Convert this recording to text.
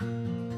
Música